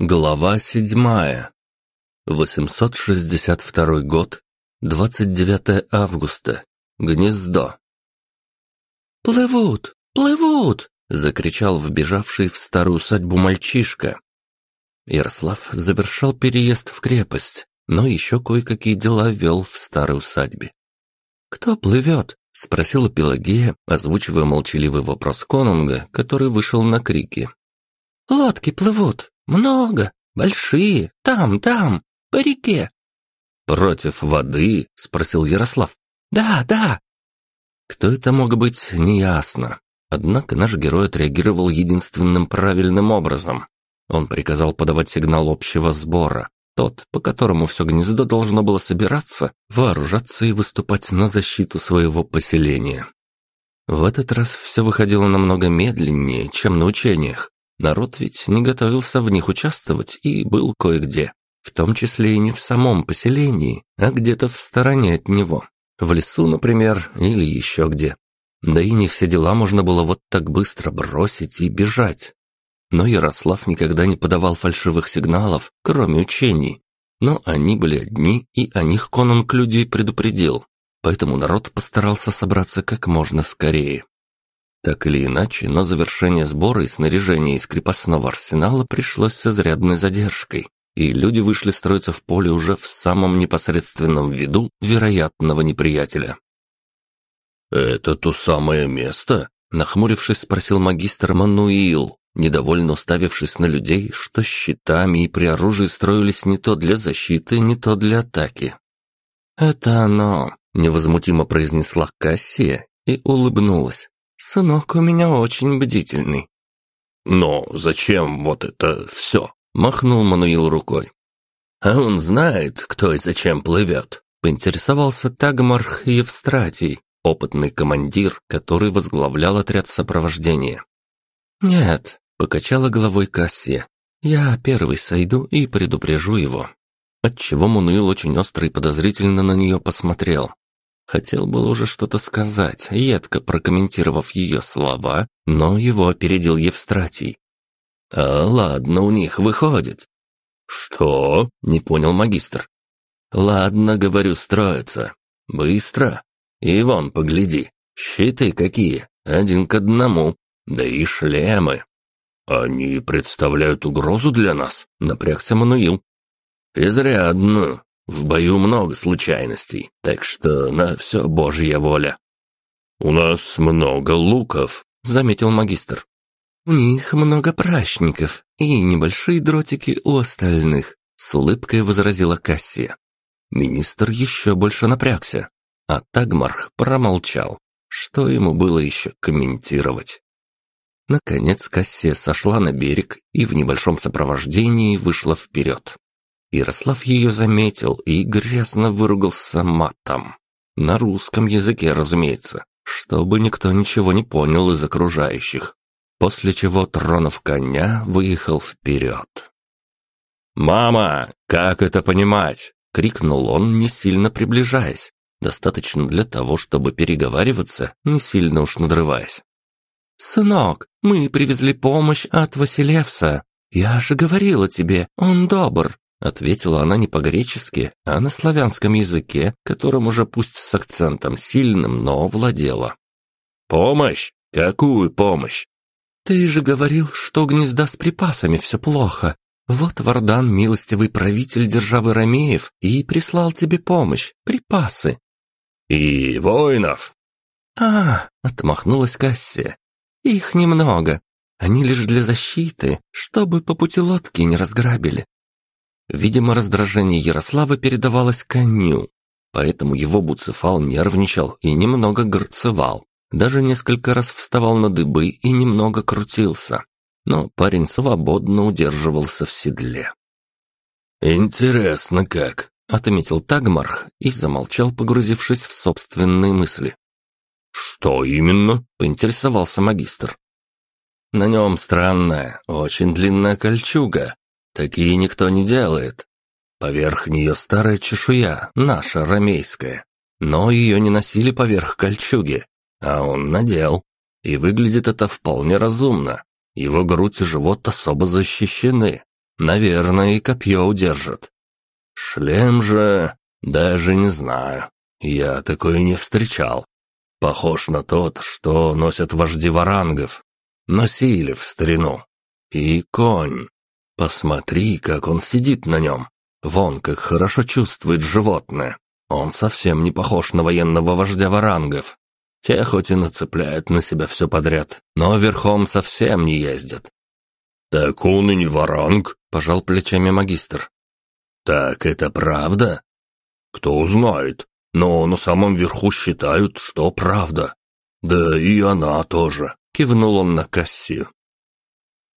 Глава седьмая. 862 год, 29 августа. Гнездо. «Плывут! Плывут!» — закричал вбежавший в старую усадьбу мальчишка. Ярослав завершал переезд в крепость, но еще кое-какие дела вел в старой усадьбе. «Кто плывет?» — спросила Пелагея, озвучивая молчаливый вопрос конунга, который вышел на крики. «Лодки плывут! Много! Большие! Там, там! По реке!» «Против воды?» — спросил Ярослав. «Да, да!» Кто это мог быть, неясно. Однако наш герой отреагировал единственным правильным образом. Он приказал подавать сигнал общего сбора, тот, по которому все гнездо должно было собираться, вооружаться и выступать на защиту своего поселения. В этот раз все выходило намного медленнее, чем на учениях. Народ ведь не готовился в них участвовать и был кое-где, в том числе и не в самом поселении, а где-то в стороне от него. В лесу, например, или еще где. Да и не все дела можно было вот так быстро бросить и бежать. Но Ярослав никогда не подавал фальшивых сигналов, кроме учений. Но они были одни, и о них конунг людей предупредил. Поэтому народ постарался собраться как можно скорее. Так или иначе, но завершение сбора и снаряжения из крепостного арсенала пришлось с изрядной задержкой и люди вышли строиться в поле уже в самом непосредственном виду вероятного неприятеля. «Это то самое место?» — нахмурившись, спросил магистр Мануил, недовольно уставившись на людей, что щитами и при оружии строились не то для защиты, не то для атаки. «Это оно», — невозмутимо произнесла Кассия и улыбнулась. «Сынок у меня очень бдительный». «Но зачем вот это все?» Махнул Мануил рукой. «А он знает, кто и зачем плывет», — поинтересовался Тагмарх Евстратий, опытный командир, который возглавлял отряд сопровождения. «Нет», — покачала головой Кассия, — «я первый сойду и предупрежу его». Отчего Мануил очень остро и подозрительно на нее посмотрел. Хотел было уже что-то сказать, едко прокомментировав ее слова, но его опередил Евстратий. «А ладно, у них выходит». «Что?» — не понял магистр. «Ладно, говорю, строится. Быстро. И вон, погляди, щиты какие, один к одному, да и шлемы». «Они представляют угрозу для нас?» — напрягся Мануил. «Изрядную. В бою много случайностей, так что на все божья воля». «У нас много луков», — заметил магистр. «У них много прачников и небольшие дротики у остальных», с улыбкой возразила Кассия. Министр еще больше напрягся, а Тагмарх промолчал. Что ему было еще комментировать? Наконец Кассия сошла на берег и в небольшом сопровождении вышла вперед. Ярослав ее заметил и грязно выругался матом. На русском языке, разумеется, чтобы никто ничего не понял из окружающих после чего, тронув коня, выехал вперед. «Мама, как это понимать?» — крикнул он, не сильно приближаясь, достаточно для того, чтобы переговариваться, не сильно уж надрываясь. «Сынок, мы привезли помощь от Василевса. Я же говорила тебе, он добр», — ответила она не по-гречески, а на славянском языке, которым уже пусть с акцентом сильным, но владела. «Помощь? Какую помощь?» «Ты же говорил, что гнезда с припасами все плохо. Вот Вардан, милостивый правитель державы Ромеев, и прислал тебе помощь, припасы». «И воинов?» «А, — отмахнулась Кассия, — их немного. Они лишь для защиты, чтобы по пути лодки не разграбили». Видимо, раздражение Ярослава передавалось коню, поэтому его Буцефал нервничал и немного горцевал. Даже несколько раз вставал на дыбы и немного крутился. Но парень свободно удерживался в седле. «Интересно как», — отметил Тагмарх и замолчал, погрузившись в собственные мысли. «Что именно?» — поинтересовался магистр. «На нем странная, очень длинная кольчуга. Такие никто не делает. Поверх нее старая чешуя, наша ромейская. Но ее не носили поверх кольчуги, а он надел. И выглядит это вполне разумно. Его грудь и живот особо защищены. Наверное, и копье удержит. Шлем же... даже не знаю. Я такой не встречал. Похож на тот, что носят вожди варангов. Носили в старину. И конь. Посмотри, как он сидит на нем. Вон, как хорошо чувствует животное. Он совсем не похож на военного вождя варангов. Те хоть и нацепляют на себя все подряд, но верхом совсем не ездят. «Так он и не варанг», — пожал плечами магистр. «Так это правда?» «Кто знает, но на самом верху считают, что правда. Да и она тоже», — кивнул он на Кассию.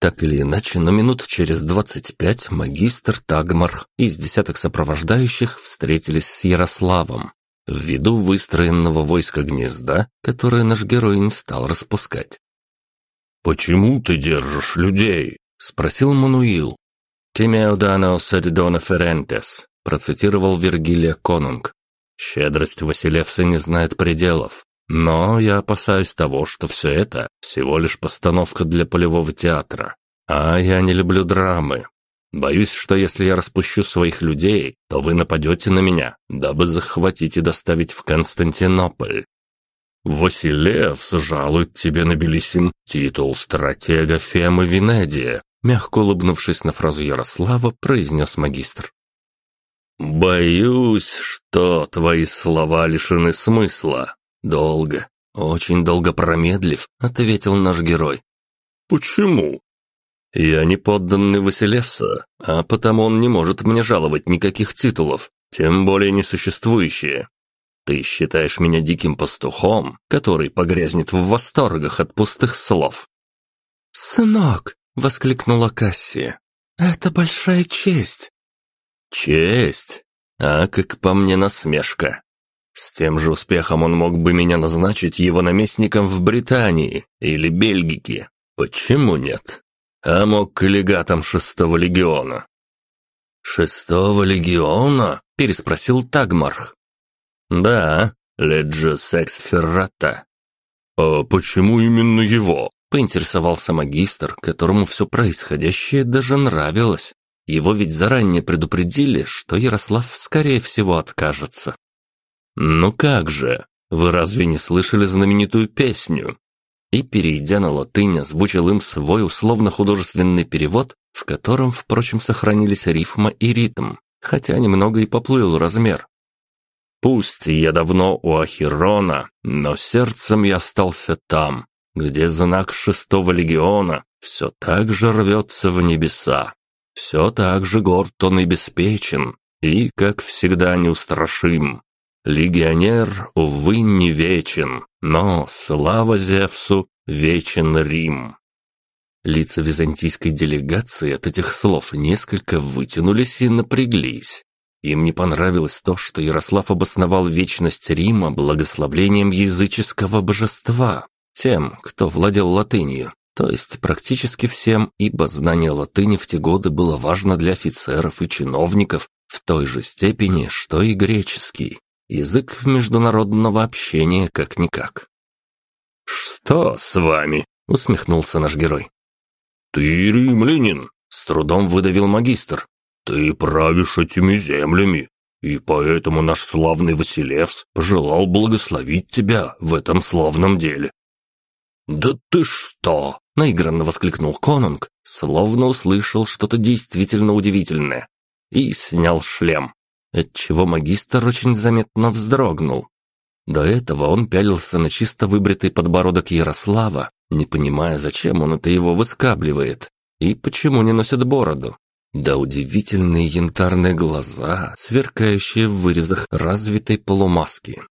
Так или иначе, но минут через двадцать пять магистр Тагмар и с десяток сопровождающих встретились с Ярославом в виду выстроенного войска гнезда, которое наш герой не стал распускать. «Почему ты держишь людей?» — спросил Мануил. «Тимеудано Саридона Ферентес», — процитировал Вергилия Конунг. «Щедрость Василевса не знает пределов. Но я опасаюсь того, что все это всего лишь постановка для полевого театра. А я не люблю драмы. Боюсь, что если я распущу своих людей, то вы нападете на меня, дабы захватить и доставить в Константинополь. Василевс жалует тебе на Белисим титул стратега Фемы Венедия, мягко улыбнувшись на фразу Ярослава, произнес магистр. «Боюсь, что твои слова лишены смысла», «Долго, очень долго промедлив», — ответил наш герой. «Почему?» «Я не подданный Василевса, а потому он не может мне жаловать никаких титулов, тем более несуществующие. Ты считаешь меня диким пастухом, который погрязнет в восторгах от пустых слов?» «Сынок!» — воскликнула Кассия. «Это большая честь!» «Честь? А как по мне насмешка. С тем же успехом он мог бы меня назначить его наместником в Британии или Бельгике. Почему нет? А мог коллегатом шестого легиона. «Шестого легиона?» – переспросил Тагмарх. «Да, Леджо Секс Феррата». «А почему именно его?» – поинтересовался магистр, которому все происходящее даже нравилось. Его ведь заранее предупредили, что Ярослав, скорее всего, откажется. «Ну как же? Вы разве не слышали знаменитую песню?» И, перейдя на латынь, озвучил им свой условно-художественный перевод, в котором, впрочем, сохранились рифма и ритм, хотя немного и поплыл размер. «Пусть я давно у Ахирона, но сердцем я остался там, где знак шестого легиона все так же рвется в небеса. Все так же горд он и беспечен, и, как всегда, неустрашим. Легионер, увы, не вечен, но слава Зевсу, вечен Рим. Лица византийской делегации от этих слов несколько вытянулись и напряглись. Им не понравилось то, что Ярослав обосновал вечность Рима благословлением языческого божества, тем, кто владел латынью, то есть практически всем, ибо знание латыни в те годы было важно для офицеров и чиновников в той же степени, что и греческий. Язык международного общения как-никак. «Что с вами?» — усмехнулся наш герой. «Ты римлянин», — с трудом выдавил магистр. «Ты правишь этими землями, и поэтому наш славный Василевс пожелал благословить тебя в этом славном деле». «Да ты что!» — наигранно воскликнул Конунг, словно услышал что-то действительно удивительное, и снял шлем отчего магистр очень заметно вздрогнул. До этого он пялился на чисто выбритый подбородок Ярослава, не понимая, зачем он это его выскабливает и почему не носит бороду. Да удивительные янтарные глаза, сверкающие в вырезах развитой полумаски.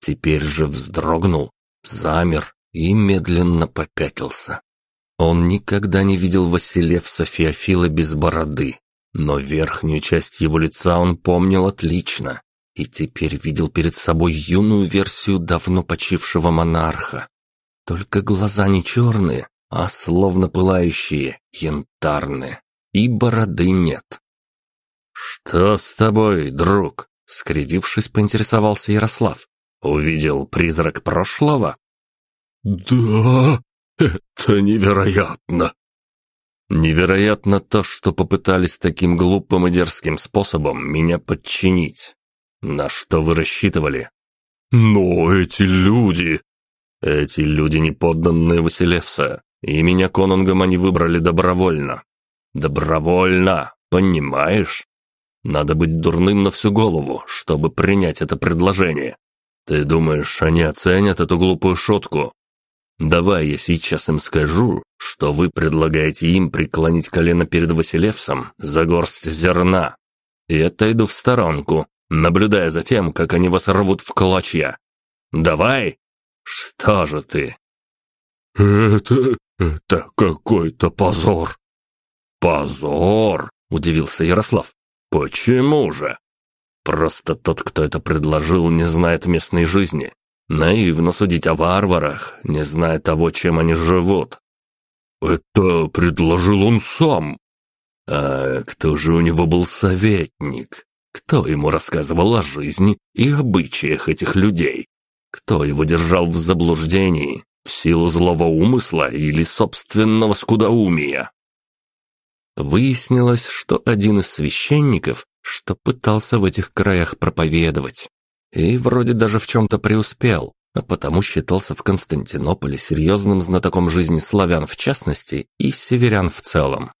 Теперь же вздрогнул, замер и медленно попятился. Он никогда не видел Василевса Феофила без бороды, но верхнюю часть его лица он помнил отлично и теперь видел перед собой юную версию давно почившего монарха. Только глаза не черные, а словно пылающие, янтарные, и бороды нет. «Что с тобой, друг?» — скривившись, поинтересовался Ярослав. «Увидел призрак прошлого?» «Да, это невероятно!» Невероятно то, что попытались таким глупым и дерзким способом меня подчинить. На что вы рассчитывали? Но эти люди... Эти люди не подданные Василевса, и меня конунгом они выбрали добровольно. Добровольно, понимаешь? Надо быть дурным на всю голову, чтобы принять это предложение. Ты думаешь, они оценят эту глупую шутку? Давай я сейчас им скажу, что вы предлагаете им преклонить колено перед Василевсом за горсть зерна. И отойду в сторонку, наблюдая за тем, как они вас рвут в клочья. Давай? Что же ты? Это... это какой-то позор. Позор? Удивился Ярослав. Почему же? Просто тот, кто это предложил, не знает местной жизни. Наивно судить о варварах, не зная того, чем они живут. Это предложил он сам. А кто же у него был советник? Кто ему рассказывал о жизни и обычаях этих людей? Кто его держал в заблуждении, в силу злого умысла или собственного скудоумия? Выяснилось, что один из священников, что пытался в этих краях проповедовать, и вроде даже в чем-то преуспел, а потому считался в Константинополе серьезным знатоком жизни славян в частности и северян в целом.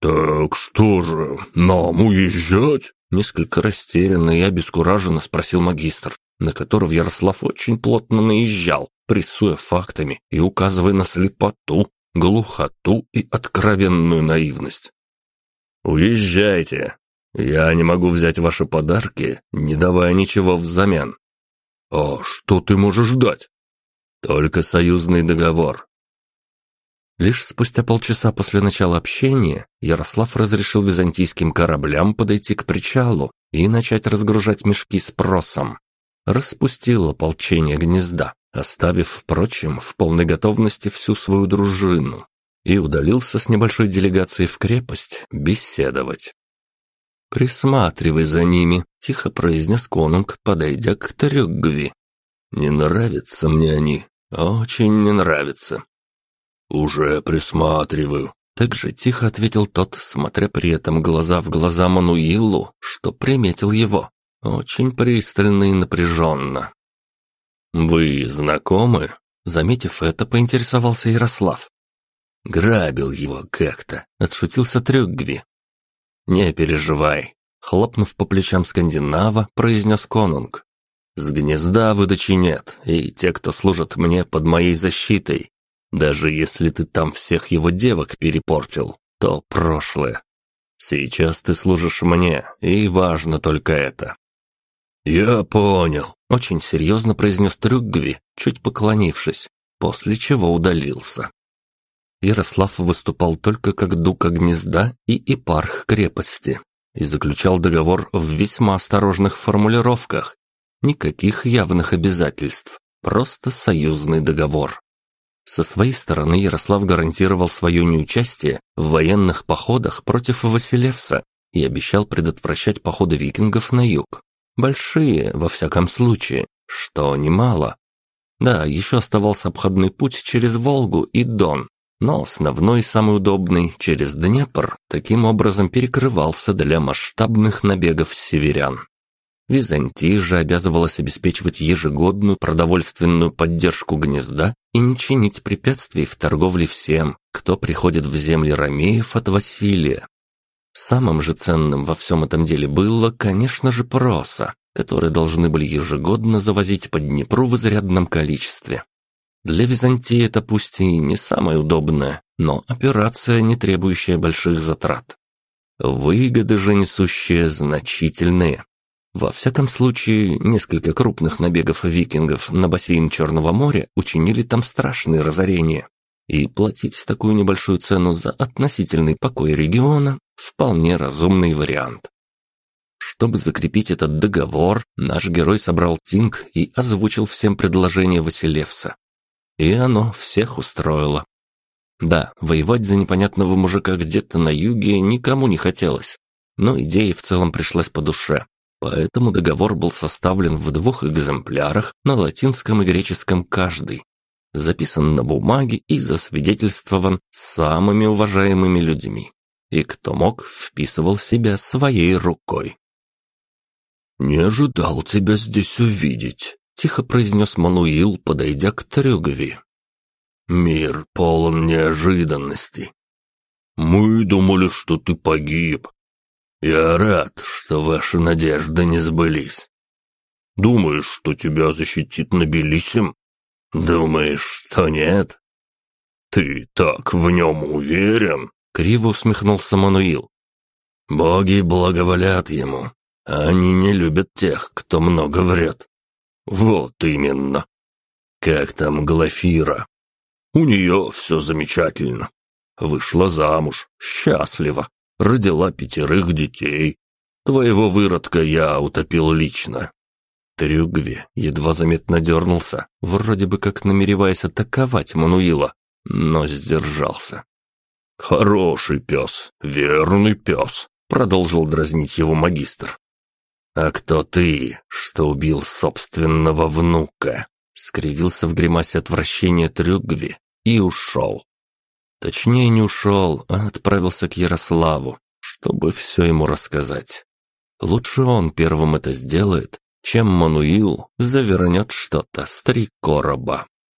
«Так что же, нам уезжать?» Несколько растерянно и обескураженно спросил магистр, на которого Ярослав очень плотно наезжал, прессуя фактами и указывая на слепоту, глухоту и откровенную наивность. «Уезжайте. Я не могу взять ваши подарки, не давая ничего взамен». «А что ты можешь дать?» «Только союзный договор». Лишь спустя полчаса после начала общения Ярослав разрешил византийским кораблям подойти к причалу и начать разгружать мешки с просом. Распустил ополчение гнезда оставив, впрочем, в полной готовности всю свою дружину, и удалился с небольшой делегацией в крепость беседовать. «Присматривай за ними», — тихо произнес конунг, подойдя к Трюгви. «Не нравятся мне они, очень не нравятся». «Уже присматриваю», — так же тихо ответил тот, смотря при этом глаза в глаза Мануилу, что приметил его, очень пристально и напряженно. «Вы знакомы?» Заметив это, поинтересовался Ярослав. «Грабил его как-то», — отшутился Трюгви. «Не переживай», — хлопнув по плечам скандинава, произнес конунг. «С гнезда выдачи нет, и те, кто служат мне под моей защитой. Даже если ты там всех его девок перепортил, то прошлое. Сейчас ты служишь мне, и важно только это. «Я понял», — очень серьезно произнес Трюгви, чуть поклонившись, после чего удалился. Ярослав выступал только как дука гнезда и епарх крепости и заключал договор в весьма осторожных формулировках. Никаких явных обязательств, просто союзный договор. Со своей стороны Ярослав гарантировал свое неучастие в военных походах против Василевса и обещал предотвращать походы викингов на юг. Большие, во всяком случае, что немало. Да, еще оставался обходной путь через Волгу и Дон, но основной, самый удобный, через Днепр, таким образом перекрывался для масштабных набегов северян. Византия же обязывалась обеспечивать ежегодную продовольственную поддержку гнезда и не чинить препятствий в торговле всем, кто приходит в земли ромеев от Василия. Самым же ценным во всем этом деле было, конечно же, проса, которые должны были ежегодно завозить по Днепру в изрядном количестве. Для Византии это пусть и не самая удобная, но операция, не требующая больших затрат. Выгоды же несущие значительные. Во всяком случае, несколько крупных набегов викингов на бассейн Черного моря учинили там страшные разорения. И платить такую небольшую цену за относительный покой региона Вполне разумный вариант. Чтобы закрепить этот договор, наш герой собрал Тинг и озвучил всем предложение Василевса. И оно всех устроило. Да, воевать за непонятного мужика где-то на юге никому не хотелось, но идея в целом пришлась по душе. Поэтому договор был составлен в двух экземплярах на латинском и греческом каждый. записан на бумаге и засвидетельствован самыми уважаемыми людьми. И кто мог, вписывал себя своей рукой. «Не ожидал тебя здесь увидеть», — тихо произнес Мануил, подойдя к Трюгови. «Мир полон неожиданностей. Мы думали, что ты погиб. Я рад, что ваши надежды не сбылись. Думаешь, что тебя защитит Набелисим? Думаешь, что нет? Ты так в нем уверен?» Криво усмехнулся Мануил. «Боги благоволят ему, они не любят тех, кто много врет». «Вот именно. Как там Глафира?» «У нее все замечательно. Вышла замуж, счастлива, родила пятерых детей. Твоего выродка я утопил лично». Трюгви едва заметно дернулся, вроде бы как намереваясь атаковать Мануила, но сдержался. «Хороший пес, верный пес», — продолжил дразнить его магистр. «А кто ты, что убил собственного внука?» Скривился в гримасе отвращения Трюгви и ушел. Точнее, не ушел, а отправился к Ярославу, чтобы все ему рассказать. Лучше он первым это сделает, чем Мануил завернет что-то с три короба.